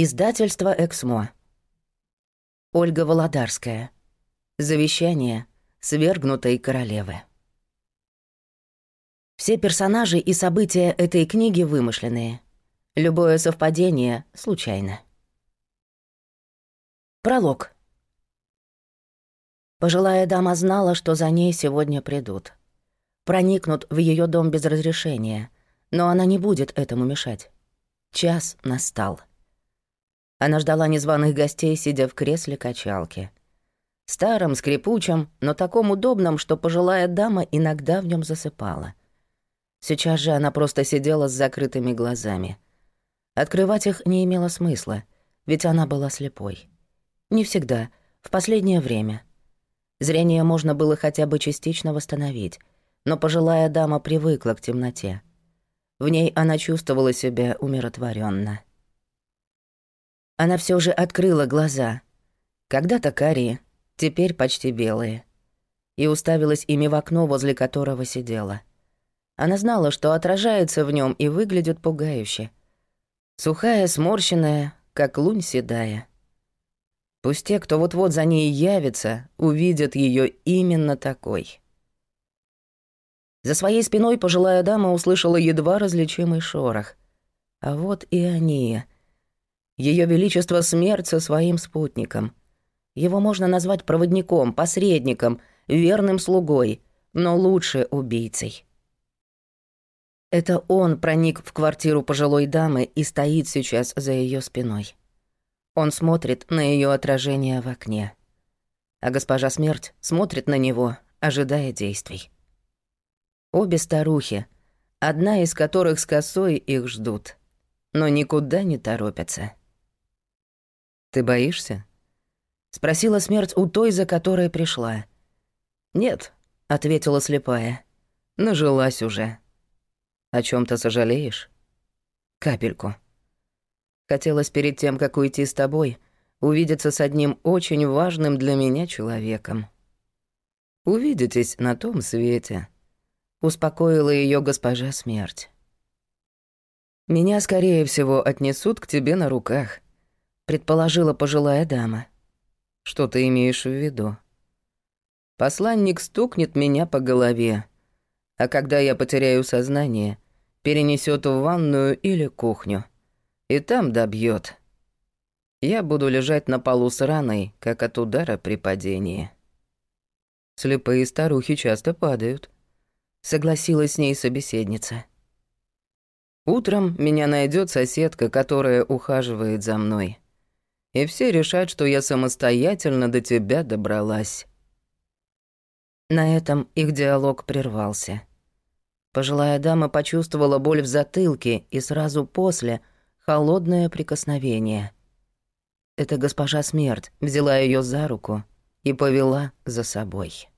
Издательство «Эксмо». Ольга Володарская. Завещание свергнутой королевы. Все персонажи и события этой книги вымышленные. Любое совпадение случайно. Пролог. Пожилая дама знала, что за ней сегодня придут. Проникнут в ее дом без разрешения, но она не будет этому мешать. Час настал. Она ждала незваных гостей, сидя в кресле качалки. Старом, скрипучем, но таком удобном, что пожилая дама иногда в нем засыпала. Сейчас же она просто сидела с закрытыми глазами. Открывать их не имело смысла, ведь она была слепой. Не всегда, в последнее время. Зрение можно было хотя бы частично восстановить, но пожилая дама привыкла к темноте. В ней она чувствовала себя умиротворенно. Она все же открыла глаза. Когда-то карие, теперь почти белые. И уставилась ими в окно, возле которого сидела. Она знала, что отражается в нем и выглядит пугающе. Сухая, сморщенная, как лунь седая. Пусть те, кто вот-вот за ней явится, увидят ее именно такой. За своей спиной пожилая дама услышала едва различимый шорох. А вот и они. Ее Величество смерть со своим спутником. Его можно назвать проводником, посредником, верным слугой, но лучше убийцей. Это он проник в квартиру пожилой дамы и стоит сейчас за ее спиной. Он смотрит на ее отражение в окне. А госпожа смерть смотрит на него, ожидая действий. Обе старухи, одна из которых с косой их ждут, но никуда не торопятся. «Ты боишься?» — спросила смерть у той, за которой пришла. «Нет», — ответила слепая. «Нажилась уже». О чем то сожалеешь? Капельку. Хотелось перед тем, как уйти с тобой, увидеться с одним очень важным для меня человеком. Увидитесь на том свете. Успокоила ее госпожа смерть. Меня, скорее всего, отнесут к тебе на руках, предположила пожилая дама. Что ты имеешь в виду? Посланник стукнет меня по голове, а когда я потеряю сознание, перенесет в ванную или кухню. И там добьет. Я буду лежать на полу с раной, как от удара при падении. Слепые старухи часто падают. Согласилась с ней собеседница. Утром меня найдет соседка, которая ухаживает за мной. И все решат, что я самостоятельно до тебя добралась. На этом их диалог прервался. Пожилая дама почувствовала боль в затылке и сразу после — холодное прикосновение. Эта госпожа смерть взяла ее за руку и повела за собой.